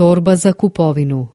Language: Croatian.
torba za kupovinu.